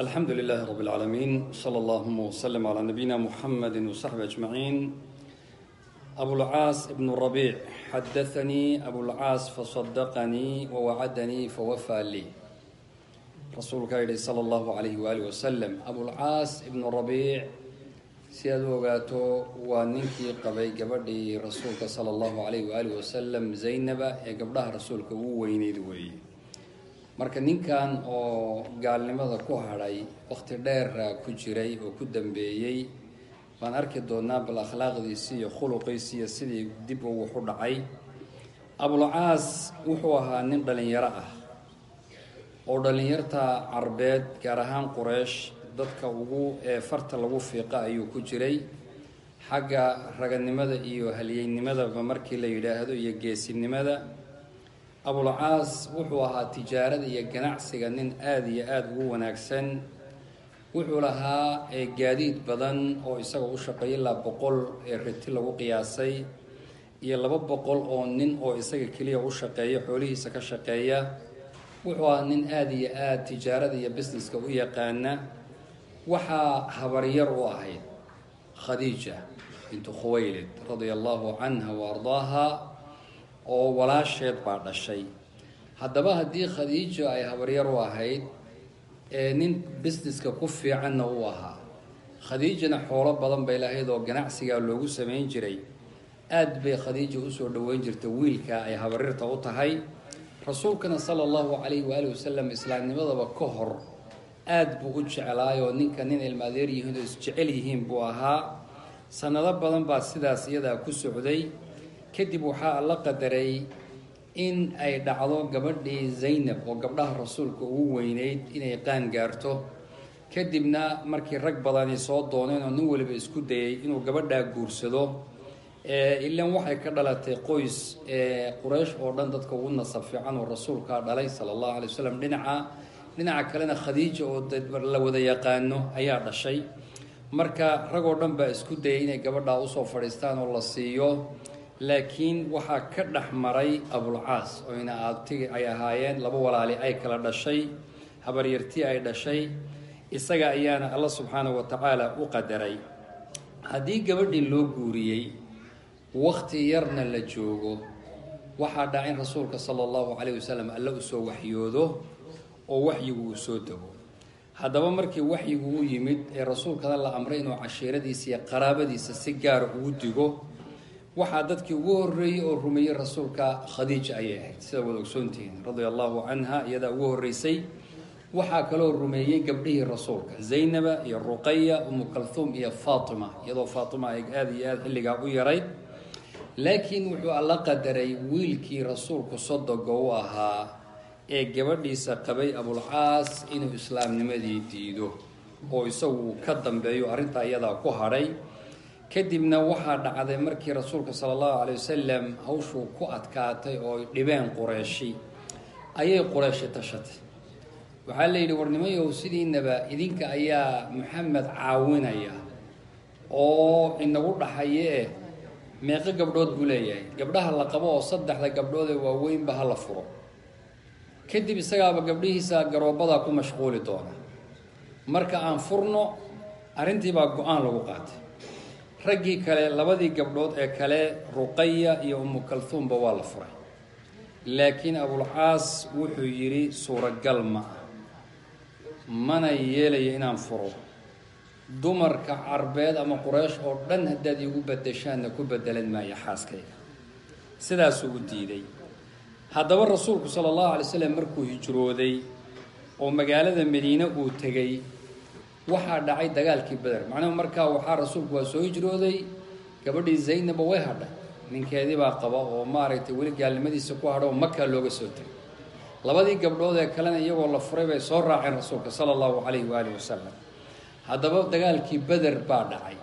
الحمد لله رب العالمين صلى الله وسلم على نبينا محمد وصحبه أجمعين أبو العاص ابن الربيع حدثني أبو العاص فصدقني ووعدني فوفى لي رسولك يلي صلى الله عليه وآله وسلم أبو العاص ابن الربيع si aad u ogaato waa ninkii qabay gabadhii rasuulka sala allahu calayhi waaalih wasalam zaynaba ee gabdhaha rasuulka ugu weyneyd weeye marka ninkan oo gaalnimada ku hadhay waqti dheera ku jiray oo ku dambeeyey baan arki doonaa bal akhlaaqdiisi iyo khuluqiisi iyo sidii dib u wuxu dhacay. Abulcaas wuxuu ahaa nin dhalinyaro ah oo dhalinyarta carbeed gaar ahaan qureish dadka ugu ee farta lagu fiiqa ayuu ku jiray. Xagga raganimada iyo halyeynimadaba markii la yidhaahdo iyo geesinimada abulcaas wuxuu ahaa tijaarada iyo ganacsiga nin aada iyo aada ugu wanaagsan. Wuxuu lahaa gaadiid badan oo isaga u shaqeeya ilaa boqol ee riti lagu qiyaasay iyo laba boqol oo nin oo isaga keliya u shaqeeya xoolihiisa ka shaqeeya. Wuxuu ahaa nin aada iyo aada tijaarada iyo busineska u yaqaana. Waxaa habaryar u ahayd khadiija bintu khuwaylid radia allahu canha wa ardaaha oo walaasheed baa dhashay. Haddaba haddii khadiijo ay habaryar u ahayd ee nin busineska ku fiicanna u ahaa khadiijana xoolo badan bay lahayd oo ganacsigaa loogu samayn jiray. Aada bay khadiija u soo dhoweyn jirta wiilka ay habaryarta u tahay. Rasuulkana sala allahu calayhi waali wasalam islaamnimadaba ka hor aada buu u jeclaayoo ninka nin ilmaadeer yihiin oo isjecel yihiin buu ahaa. Sanado badan baa sidaas iyadaa ku socday kadib waxaa la qadaray in ay dhacdo gabadhii zaynab oo gabdhaha rasuulka ugu weyneyd inay qaan gaarto. Kadibna markii rag badani soo dooneen oo nin waliba isku dayay inuu gabadhaa guursado ilan waxay ka dhalatay qoys quraysh oo dhan dadka ugu nasab fiican oo rasuulkaa dhalay sala allahu alay wasalam dhinaca dhinaca kalena khadiija oo la wada yaqaano ayaa dhashay. Marka rag oo dhan baa isku dayay inay gabadhaa u soo fadhiistaan oo la siiyo laakiin waxaa ka dhex maray abulcaas oyna aabtigi ay ahaayeen laba walaali ay kala dhashay habaryartii ay dhashay isaga ayaana alla subxaanahu wa tacaala u qadaray. Haddii gabadhii loo guuriyey wakti yarna la joogo waxaa dhaca in rasuulka sala allahu calayh wasalam alla u soo waxyoodo oo waxyigu uu soo dego haddaba markii waxyigu u yimid ee rasuulkana la amray inuu cashiiradiisa iyo qaraabadiisa si gaara ugu digo waxaa dadkii ugu horreeyey oo rumeeyey rasuulka khadiija ayay ahayd sida wada ogsoontihiin radia allahu canha iyadaa ugu horreysay. Waxaa kaloo rumeeyey gabdhihii rasuulka zaynaba iyo ruqaya umu kalhuum iyo faatima iyadoo faatima ay aada iyo aada xilligaa u yarayd laakiin wuxuu alla qadaray wiilkii rasuulku sodoga u ahaa ee gabadhiisa qabay abulcaas inuu islaamnimadii diido oo isagu ka dambeeyo arrintaa iyadaa ku hadhay kadibna waxaa dhacday markii rasuulka sala allahu calay wasalam hawshuu ku adkaatay oo dhibeen qureeshi ayay qureeshi tashatay. Waxaa la yidhi warnimayow sidiinaba idinka ayaa maxamed caawinaya oo inagu dhaxaye eh meeqo gabdhood buu leeyahay. Gabdhaha la qabo oo saddexda gabdhood ee waaweynba ha la furo. Kadib isagaaba gabdhihiisa garoobadaa ku mashquuli doona. Marka aan furno arrintiibaa go'aan lagu qaatay raggii kale labadii gabdhood ee kale ruqaya iyo umu kalhuumba waa la furay. Laakiin abulcaas wuxuu yidhi suuragal ma ah mana yeelayo inaan furo. Dumarka carbeed ama quraysh oo dhan haddaad iigu bedeshaanna ku bedelan maayo xaaskayga. Sidaasuu u diiday. Haddaba rasuulku sala allahu alay slam markuu hijrooday oo magaalada madiine uu tegey waxaa dhacay dagaalkii beder macnuhu markaa waxaa rasuulku waa soo hijrooday gabadhii zaynaba way hadhay ninkeedii baa qaba oo maaragtay weli gaalnimadiisa ku hadho oo makaa looga soo tegay labadii gabdhood ee kalena iyagoo la furay bay soo raaceen rasuulka sala allahu calayhi waaalih wasalam haddaba dagaalkii beder baa dhacay.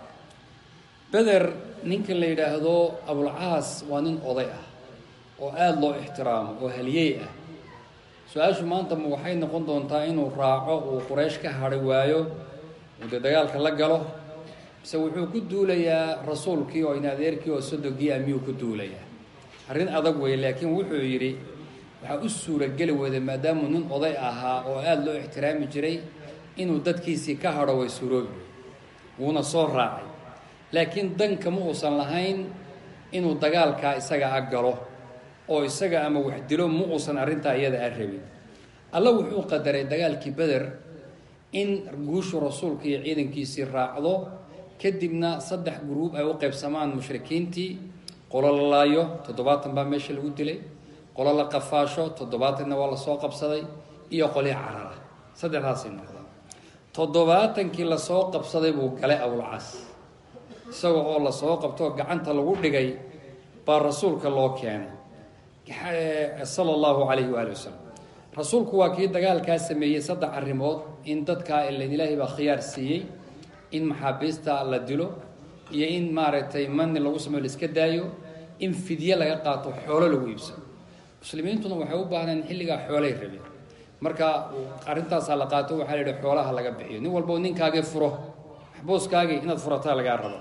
Beder ninka la yidhaahdo abulcaas waa nin oday ah oo aada loo ixtiraamo oo haliyey ah. Su'aashu maanta ma waxay noqon doontaa inuu raaco uu quraysh ka hadhi waayo uu dagaalka la galo mise wuxuu ku duulayaa rasuulkii oo in adeerkii oo sodogii ah miyuu ku duulayaa. Arrin adag wey laakiin wuxuu yidhi waxaa u suurageli weyday maadaamuu nin oday ahaa oo aada loo ixtiraami jiray inuu dadkiisii ka hadho way suuroobi. Wuuna soo raacay. Laakiin danka ma uusan lahayn inuu dagaalkaa isaga a galo oo isaga ama wax dilo ma uusan arrintaa iyada a rabin. Alla wuxuu qadaray dagaalkii beder in guushu rasuulka iyo ciidankiisii raacdo kadibna saddex gruub ay u qaybsamaan mushrikiintii. Qolo la laayo toddobaatan baa meesha lagu dilay. Qolo la qafaasho toddobaatanna waa la soo qabsaday. Iyo qolii carara saddexdaasay noqdaan. Toddobaatankii la soo qabsaday buu galay abulcas isaga oo la soo qabtoo gacanta lagu dhigay baa rasuulka loo keenay. Sala allahu calayhi waali wasalam rasuulku waa kii dagaalkaa sameeyey saddex arrimood. In dadkaa ilan ilaahay baa khiyaar siiyey in maxaabiista la dilo iyo in maaragtay mani lagu sameyo la iska daayo in fidye laga qaato xoolo lagu iibsado muslimiintuna waxay u baahneen xilligaa xoolay rabeen. Marka arrintaasaa la qaato waxaa la yidhi xoolaha laga bixiyo. Nin walbao ninkaagii furo maxbuuskaagii inaad furataa lagaa rabo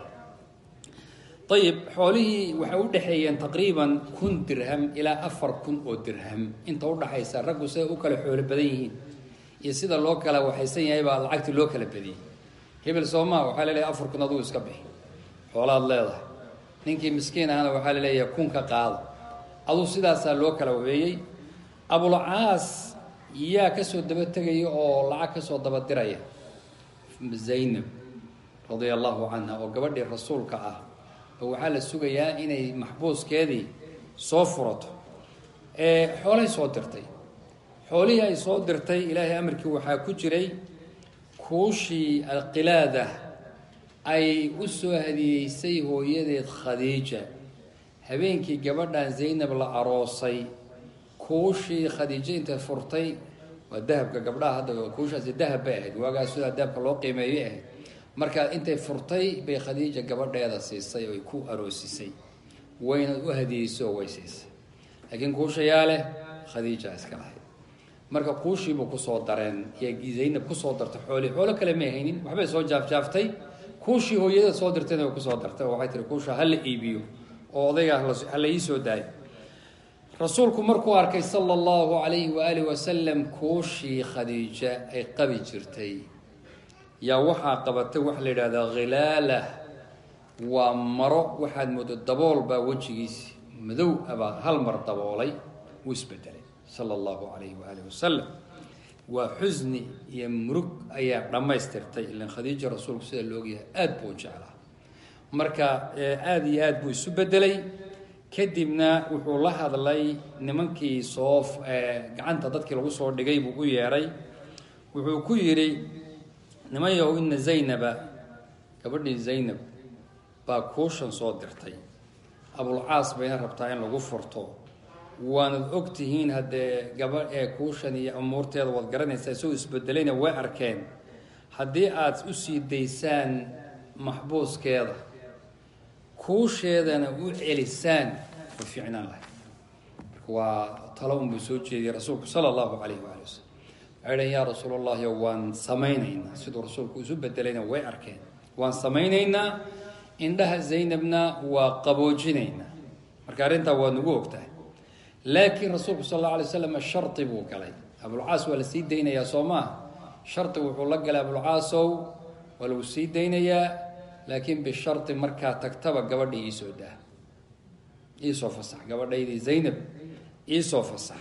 ayib xoolihii waxay u dhexeeyeen taqriiban kun dirham ilaa afar kun oo dirham. Inta udhaxaysa raggu siday u kala xoolo badan yihiin. Iyo sida loo kala waxaysan yahay baa lacagtii loo kala badiyey hebel soomaa waxaa la leeyahay afar kun aduu iska bixi. Xoolaad leedahay. Ninkii miskiin ahana waxaa la leeyahay kun ka qaado aduu sidaasaa loo kala wabeeyey abulcaas yaa ka soo daba tegaya oo lacag ka soo daba diraya zaynab radia allahu canha oo gabadhii rasuulka ah waxaa la sugayaa inay maxbuuskeedii soo furato. Xoolay soo dirtay. Xoolihii ay soo dirtay ilaahay amarkii waxaa ku jiray kuushii alqilaada ay u soo hadiyeysay hooyadeed khadiija. Habeenkii gabadhan zaynab la aroosay kuushii khadiijo intay furtay waa dahabka gabdhaha hadda kuushaasi dahab bay ahayd. Waagaas sidaa dahabka loo qiimeeyay ahayd marka intay furtay bay khadiija gabadheeda siisay oy ku aroosisay. Wayna u hadiyeysay oo way siisay. Laakiin kuushayaa leh khadiija iska lahayd marka kuushiibuu ku soo dareen iyo zaynab ku soo dartay xoolii xoolo kale may haynin waxbay soo jaafjaaftay. Kuushii hooyada soo dirtayna way ku soo dartay oo waxay tihi kuusha hala iibiyo oo odayga hala ii soo daayo. Rasuulku markuu arkay sala allahu calayhi waaalih wasalam kuushii khadiija ay qabi jirtay yaa waxaa qabatay waxa la yidhahdaa khilaala waa maro waxaad moodo dabool baa wejigiisi. Madow abaa hal mar daboolay wuu isbedelay sala allahu calayhi waaalih wasalam waa xusni iyo murug ayaa dhammaystirtay ilan khadiija rasuulku sida la ogyahay aada buu jeclaa. Marka aada iyo aada buu isu bedelay kadibna wuxuu la hadlay nimankii soo gacanta dadkii lagu soo dhigay buu u yeedhay wuxuu ku yidhi nimanyahow ina zaynaba. Gabadhii zaynab baa kuushan soo dirtay. Abulcaas bayna rabtaa in lagu furto. Waanad og tihiin haddee gaba ee kuushan iyo umuurteeda waad garanaysaa isagoo isbedelayna way arkeen. Haddii aad u sii daysaan maxbuuskeeda kuusheedana u celisaan way fiicnaan lahay marka waa talo unbuu soo jeediyey rasuulku sala allahu calayhi waali wasalam waxay dhaheen yaa rasuul waan samaynaynaa siduu rasuulku isu bedelayna way arkeen. Waan samaynaynaa indhaha zaynabna waa qaboojinaynaa marka arrintaa waa nagu ogtahay. Laakiin rasuulku sal alla alay slam shardi buu galay. Abulcaas waa la sii daynayaa soo maaha shardi wuxuu la galay abulcaasow waa lagu sii daynayaa laakiin bishardi markaa tagtaba gabadhii iisoo daa. Iisoo fasax. Gabadhaydii zaynab iisoo fasax.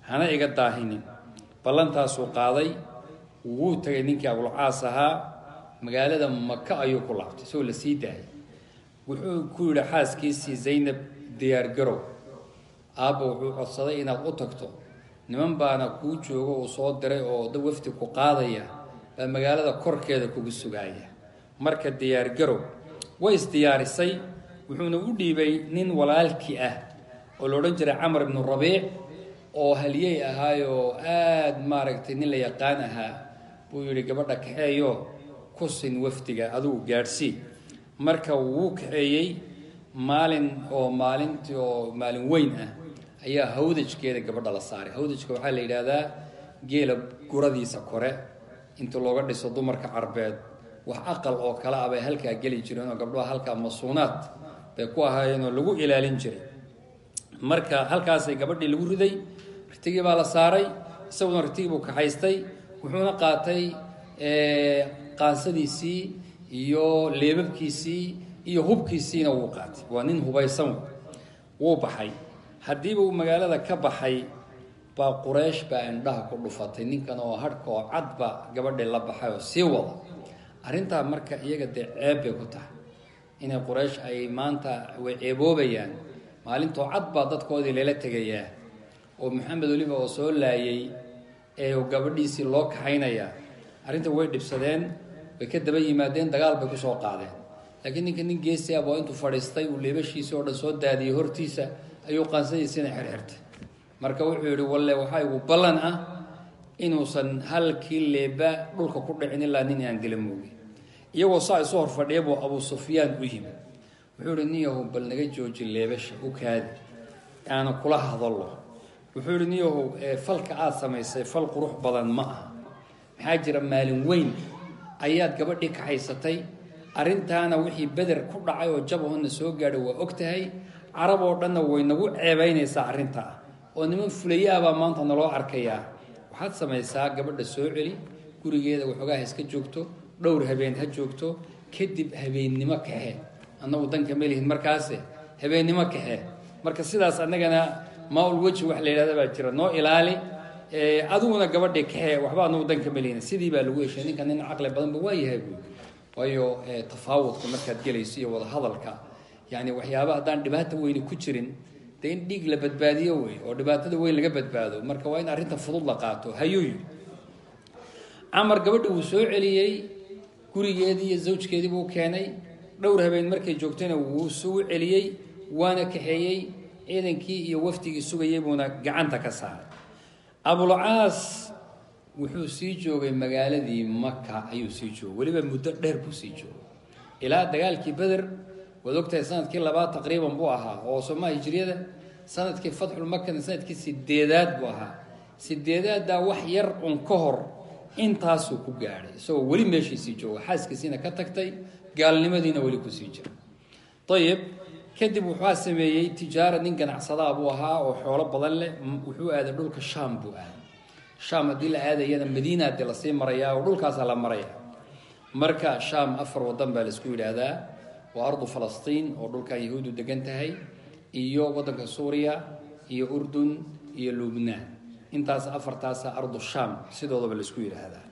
Hana iga daahinin ballantaasuu qaaday. Wuu tagay ninkii abulcaas ahaa magaalada maka ayuu ku laabtay isagoo la sii daayay. Wuxuu ku yidhi xaaskiisii zaynab diyaargarow aabba wuxuu codsaday inaad u tagto. Niman baana kuu joogo uu soo diray oo da wafdi ku qaadaya baa magaalada korkeeda kugu sugaaya. Marka diyaargarow way isdiyaarisay wuxuuna u dhiibay nin walaalkii ah oo la odhan jiray camar ibnu rabiic oo haliyey ahaayoo aada maaragtay nin la yaqaan ahaa buu yidhi gabadha kaxeeyo ku sin wafdiga adugu gaadhsii marka wuu kaxeeyey maalin oo maalintii oo maalin weyn ah ayaa hawdajkeeda gabadha la saaray. Hawdajka waxaa la yidhaahdaa geela guradiisa kore inta looga dhiso dumarka carbeed wax aqal oo kale ah bay halkaa geli jireen oo gabdhaha halkaa masuunaad bay ku ahaayeen oo lagu ilaalin jiray marka halkaasay gabadhii lagu riday ritigii baa la saaray isaguna ritigii buu kaxaystay wuxuuna qaatay qaansadiisii iyo leebabkiisii iyo hubkiisiina wuu qaatay. Waa nin hubaysan wuu baxay. Haddiiba uu magaalada ka baxay baa quraysh baa indhaha ku dhufatay. Ninkan oo hadhka oo cadba gabadhii la baxay oo sii wada. Arrintaa marka iyaga dee ceeb bay ku tahay. Inay quraysh ay maanta way ceeboobayaan maalintoo cad baa dadkoodii lala tegayaa oo maxamed weliba oo soo laayay ee gabadhiisii loo kaxaynayaa arrinta way dhibsadeen way ka daba yimaadeen dagaal bay ku soo qaadeen. Laakiin ninka nin geesi ah boo intuu fadhiistay uu leebashiisii oo dhan soo daadiyey hortiisa ayuu qaansadiisiina xirxirtay. Marka wuxuu yidhi walle waxaa igu ballan ah inuusan halkii leeba dhulka ku dhicin ilaa nin aan dila moogi. Iyagoo saa isu hor fadhiya buu abuu sufyaan u yimid wuxuu yihi nin yahow bal naga jooji leebasha u kaadi. Aana kula hadallo. Wuxuu yihi nin yahow falka aada samaysay fal qurux badan ma aha. Maxaa jira maalin weyn ayaad gabadhii kaxaysatay arrintaana wixii beder ku dhacay oo jabahona soo gaadhay waa og tahay? Carab oo dhanna way nagu ceebaynaysaa arrintaa oo niman fulayaabaa maanta naloo arkayaa. Waxaad samaysaa gabadha soo celi gurigeeda waxoogaa ha iska joogto dhowr habeen ha joogto kadib habeennimo kaxe annagu danka ma lihin markaase habeennimo kaxe marka sidaas annagana maaul weji wax la yidhahda baa jira. Noo ilaali adiguna gabadhii kaxe waxba anagu danka sidii baa lagu heshay ninka nin caqli badanba waa yahay buui waayo tafaawudka markaad gelayso iyo wadahadalka yani waxyaaba haddaan dhibaata weyni ku jirin dee in dhiig la badbaadiyo wey oo dhibaatada weyn laga badbaado marka waa in arrinta fudud la qaato. Hayuu yidhi. Camar gabadhi wuu soo celiyey gurigeedii iyo zawjkeedii buu keenay dhowr habeen markay joogtayna wuu suu celiyey waana kaxeeyey ciidankii iyo wafdigii sugayay buuna gacanta ka saaray. Abulcaas wuxuu sii joogay magaaladii maka ayuu sii joogay. Weliba muddo dheer buu sii joogay. Ilaa dagaalkii beder waad ogtahay sannadkii labaad taqriiban buu ahaa oo somaa hijriyada sannadkii fatxulmakana sannadkii sideedaad buu ahaa. Sideedaaddaa wax yar un ka hor intaasuu ku gaadhay. Isagoo weli meeshiisii jooga xaaskiisiina ka tagtay gaalnimadiina weli ku sii jira. Ayib kadib wuxua sameeyey tijaara nin ganacsadaa buu ahaa oo xoolo badan leh. Wuxuu aaday dhulka shaam buu aaday. Shaam haddii la aadayana madiina dee la sii marayaa oo dhulkaasaa la maraya marka shaam afar wadan baa la isku yidhaahdaa waa ardu falastiin oo dhulkan yahuudu degan tahay iyo waddanka suuriya iyo urdun iyo lubnaan. Intaas afartaasa ardu shaam sidoodaba la isku yidhaahdaa.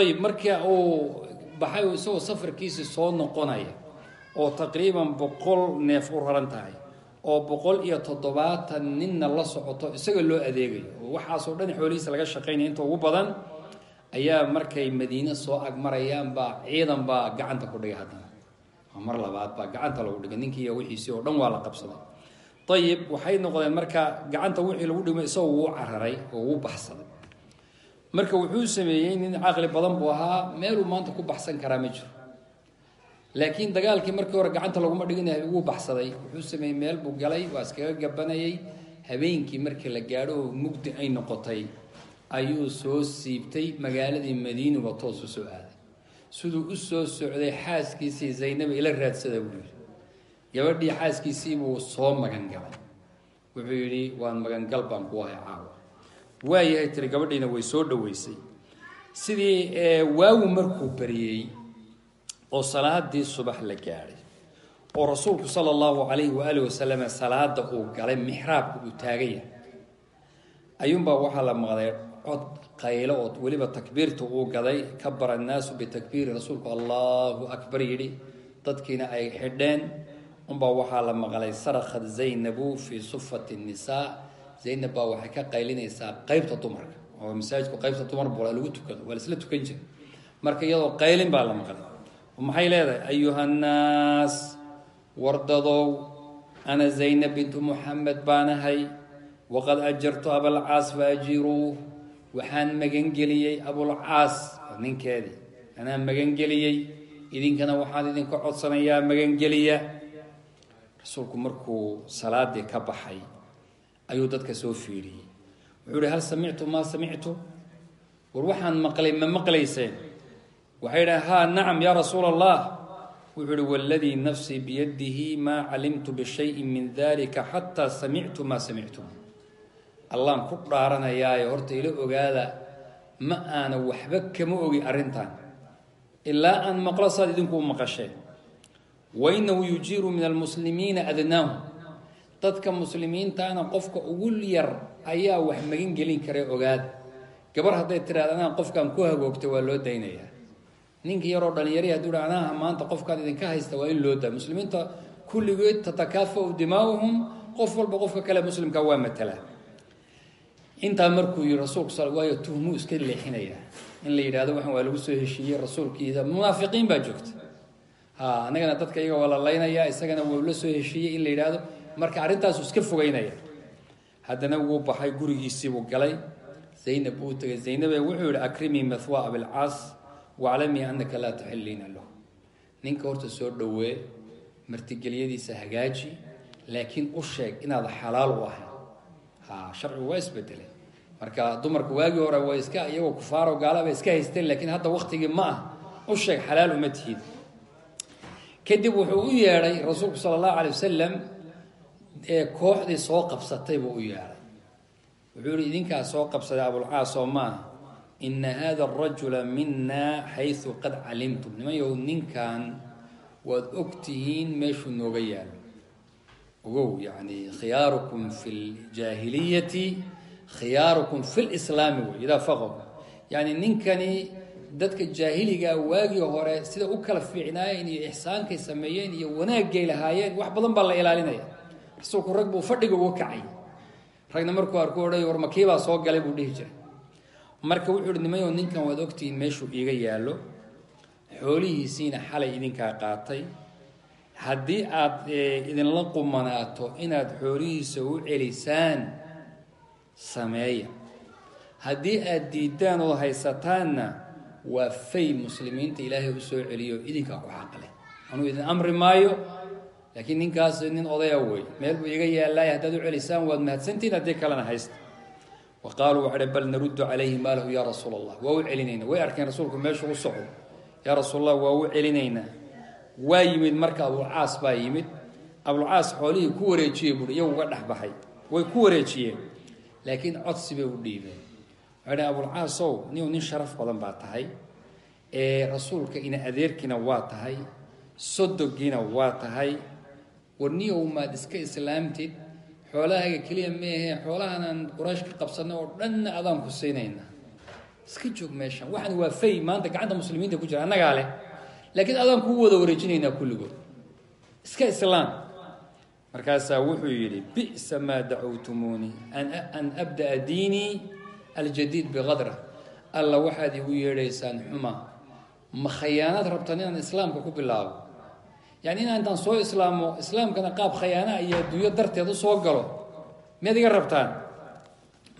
Ayib marka uu baxay isagoo safarkiisii soo noqonaya oo taqriiban boqol neef u raran tahay oo boqol iyo toddobaatan ninna la socoto isaga loo adeegayo. Oo waxaasoo dhan xoolihiisa laga shaqaynaya inta ugu badan ayaa markay madiine soo agmarayaan baa ciidan baa gacanta ku dhigay haddana. Mar labaad baa gacanta lagu dhigay ninkiiiyo wixiisii oo dhan waa la qabsaday. Ayib waxay noqdeen marka gacanta wixii lagu dhigmay isagoo wuu cararay oo wuu baxsaday marka wuxuu sameeyey nin caqli badan buu ahaa meeluu maanta ku baxsan karaa ma jiro. Laakiin dagaalkii markii hore gacanta laguma dhiginayo wuu baxsaday. Wuxuu sameeyey meel buu galay waa iskaga gabanayay habeenkii markii la gaadho oo mugdi ay noqotay ayuu soo siibtay magaaladii madiinuba toos u soo aaday. Siduu u soo socday xaaskiisii zaynaba ila raadsada buu yidhi. Gabadhii xaaskiisii buu soo magangalay wuxuu yidhi waan magangal baan ku ahay caawa waayahay tiri gabadhiina way soo dhoweysay. Sidii waagu markuu bariyey oo salaadii subax la gaadhay oo rasuulku sala allahu calayhi waaalih wasalam salaada uu galay mixraabka uu taagan yahay ayuunbaa waxaa la maqday cod qaylo oo weliba takbiirta uu gaday kabara annaasu bitakbiiri rasuulku allahu akbar yidhi. Dadkiina ay xidheen. Unbaa waxaa la maqlay sarakhat zaynabu fii sufati nisaa zaynab baa waxay ka qaylinaysaa qeybta dumarka. Oo masaajidku qeybta dumar bula lagu tukado waa laisla tukan jira marka iyadoo qaylin baa la maqlay. Maxay leedahay? Ayuhannaas wardadow ana zaynab bintu muxamed baanahay waqad ajartu abalcaas faajiruuh waxaan magangeliyey abulcaas ninkeedii. Anaa magangeliyey? Idinkana waxaan idinka codsanayaa magangeliya rasuulku markuu salaadii ka baxay ayuu dadka soo fiiriyey wuxuu ihi hal samictu maa samictu war waxaan maqlay ma maqlayseen? Waxay idhaha haa nacam yaa rasuula allah wuxuu ihi waladii nafsii biyadihi maa calimtu bishayin min dalika xataa samictu maa samictum allaan ku dhaaranayaayo horta ila ogaada ma aana waxba kama ogi arrintan ilaa aan maqlo saad idinku maqasheen. Wainahu yujiiru min almuslimiina adnaahu dadka muslimiintaana qofka ugu yar ayaa wax magan gelin kara ogaada gabar hadday tiraada anaa qofkaan ku hagoogta waa loo daynayaa ninka yaroo dhalinyari hadduu ha anaha maanta qofkaan idinka haysta waa in loo daa. Muslimiinta kulligeed tatakaafau dimaa'uhum. Qof walba qofka kale muslimka waa matala. Intaa markuu yihi rasuulku sal waayo tuhmuu iska leexinayaa in la yidhahdo waxan waa lagu soo heshiiyey rasuulkiisa. Munaafiqiin baa joogta. Ha annagana dadka iyaga waa la laynayaa isagana wuu la soo heshiiyey in la yidhaahdo marka arrintaasu iska fogeynaya haddana wuu baxay gurigiisiibuu galay. Zaynab uu tegay zaynabe wuxuu yihi akrimii mathwa abilcaas waclamii anaka laa taxilliina lahu. Ninka horta soo dhowee martigelyadiisa hagaaji laakiin u sheeg inaad xalaal u ahay ha sharcigu waa isbedelay. Marka dumarka waagii hore waa iska iyagoo kufaaro gaalaba iska haysteen laakiin hadda waktigii ma ah. U sheeg xalaal uma tihid. Kadib wuxuu u yeedhay rasuulku sala allahu alay wasalam ee kooxdii soo qabsatay buu u yeedhay wuxuu yihi idinkaa soo qabsaday abulcaas oo maaha ina hada arajula mina xaysu qad calimtum. Nimanyow ninkan waad ogtihiin meeshuu nooga yaalo. Ogow yani khiyaarukum fi ljaahiliyati khiyaarukum fi lislaami wey idaa faqahu yani ninkani dadka jaahiligaa waagii hore sida u kala fiicnaayeen iyo ixsaankay sameeyeen iyo wanaagay lahaayeen wax badan baa la ilaalinaya rasuulku rag buu fadhiga uga kacay. Ragna markuu arku odhay war makiibaa soo galay? buu dhihi jiray. Marka wuxuu uhi nimayo ninkan waad ogtihiin meeshuu iiga yaallo. Xoolihiisiina xalay idinkaa qaatay. Haddii aad idinla qumanaato inaad xoolihiisa u celisaan sameeya. Haddii aad diidaan oo haysataanna waa fay muslimiinta ilaahay u soo celiyo idinkaa ku xaqle anuu idin amri maayo laakiin ninkaas nin odaya wey meel buu iga yaalaay haddaad u celisaan waad mahadsantihin haddii kalena haysta. Wa qaaluu bal naruddu calayhi maalahu yaa rasuul allah waa u celinaynaa. Way arkeen rasuulku meeshuu u socdo. Yaa rasuul waa u celinaynaa. Waa yimid marka abulcaas baa yimid. Abulcaas xoolihii ku wareejiyey buui iyagu uga dhex baxay. Way ku wareejiyeen. Laakiin codsi bay u dhiibeen. Waxay abulcaasow niu nin sharaf badan baa tahay. Ee rasuulka ina adeerkiina waa tahay. Sodogiina waa tahay warniyow maad iska islaamtid xoolahaaga keliya meehe xoolahanaan quraysh ka qabsanay oo dhanna adaan ku siinaynaa iska joog meeshan waxaan waa fay maanta gacanta muslimiinta ku jira annagaa leh. Laakiin adaan kuu wada wareejinaynaa kulligood. Iska islaam. Markaasaa wuxuu yidhi bi'sa maa dacowtumuunii an abda'a diinii aljadiid biqadra alla waxaad igu yeedhaysaan xuma ma khayaanaad rabtaan inaan islaamka ku bilaabo yani inaan intaan soo islaamo islaamkana qaab khayaana iyo adduunyo darteed u soo galo miyaad iga rabtaan?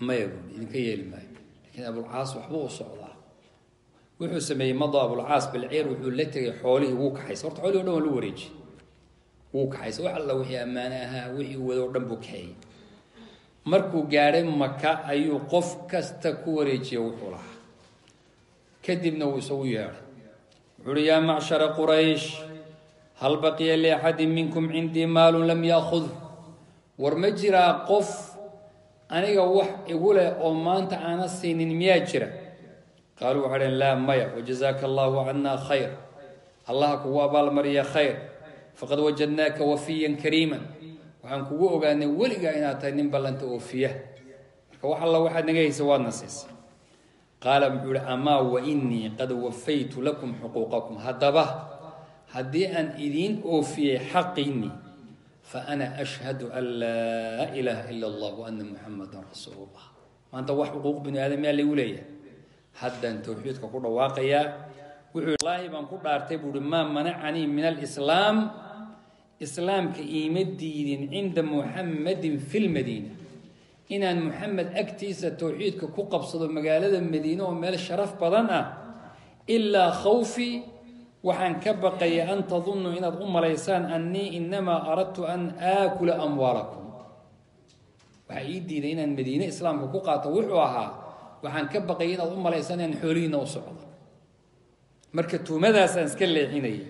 Maya idinka yeeli maayo. Laakiin abulcaas waxba u socdaa wuxuu sameeyey mado abulcaas bilceer wuxuu la tegay xoolihii wuu kaxaysa. Horta xoolihii o dhan waa lu wareeji wuu kaxaysa. Wax alla wixii ammaane ahaa wixii wado dhan buu kaxeeyey markuu gaadhay maka ayuu qof kasta ku wareejiyey wuxuu lahaa. Kadibna wuu isagu yeedhay. Wuxuu uhi yaa macshara quraysh hal baqiya liaxadin minkum cindii maalun lam yaakhud war ma jiraa qof aniga wax igu leh oo maanta aana siinin miyaa jira? Qaaluu dheen laa maya wajazaaka allahu cannaa khayr. Allaha kugu abaalmariya khayr. Faqad wajadnaaka wafiyan kariiman. Waxaan kugu ogaanay weligaa inaad tahay nin ballanta oofiya marka wax alla waxaad naga haysa waadna siisay qaala muxuu ihi amaa wa inii qad wafaytu lakum xuquuqakum haddaba haddii aan idiin oofiyey xaqiinii fa ana ashhadu an laa ilaaha ila allah wa ana muxamadan rasuulu maanta wax xuquuq bini aadam yaa laygu leeyahay. Haddaan towxiidka ku dhawaaqayaa wuxuu wallaahi baan ku dhaartay buuhi maa manacanii min alislaam? Islaamka iima diidin cinda muxamadin fi lmadiina inaan muxamed agtiisa towxiidka ku qabsado magaalada madiine oo meel sharaf badan ah ilaa khawfii waxaan ka baqaya an tadunuu inaad u malaysaan annii inamaa aradtu an aakula amwaalakum. Waxaa ii diiday inaan madiine islaamka ku qaato wuxuu ahaa waxaan ka baqaya inaad u malaysaan inaan xoolihiina u socdo. Marka tuumadaasaan iska leexinayay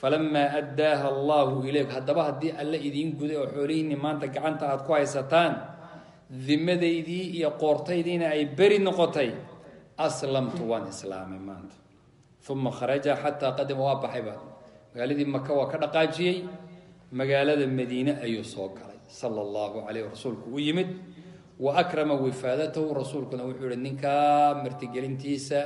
falamaa addaaha allaahu ilayk haddaba haddii alle idiin guday oo xoolihiinni maanta gacanta aad ku haysataan dimadaydii iyo qoortaydiina ay beri noqotay aslamtu waan islaamay maanta uma kharaja xataa qadima waa baxayba magaaladii maka waa ka dhaqaajiyey magaalada madiine ayuu soo galay. Sala allahu calayh rasuulku u yimid wa akrama wifaadatahu rasuulkuna wuxuu yihi ninkaa martigelintiisa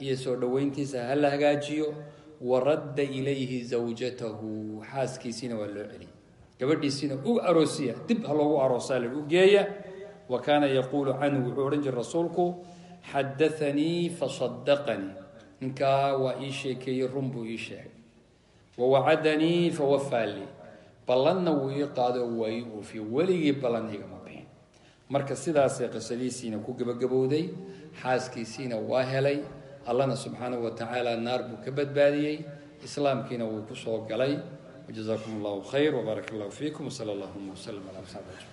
iyo soo dhoweyntiisa ha la hagaajiyo wa radda ilayhi zawjatahu. Xaaskiisiina waa loo celiyay gabadhiisiina u aroosiya dib ha loogu aroosaa la u geeya. Wa kaana yaquulu canhu wuxuu odhan jiray rasuulku xadaanii fasadaqanii ninkaa waa ii sheekeeyey run buu ii sheegay. Wawacadanii fawafaa lii. Ballanna wuu ii qaado waa ii oofiye weligii ballan igama bixin. Marka sidaasay qisadiisiina ku gebagabowday xaaskiisiina waa helay allana subxaanahu wa tacaala naar buu ka badbaadiyey islaamkiina wuu ku soo galay. Wajazaakum allahu khayr wbaarak allahu fiikum wsala allahuma wslm ala ajmain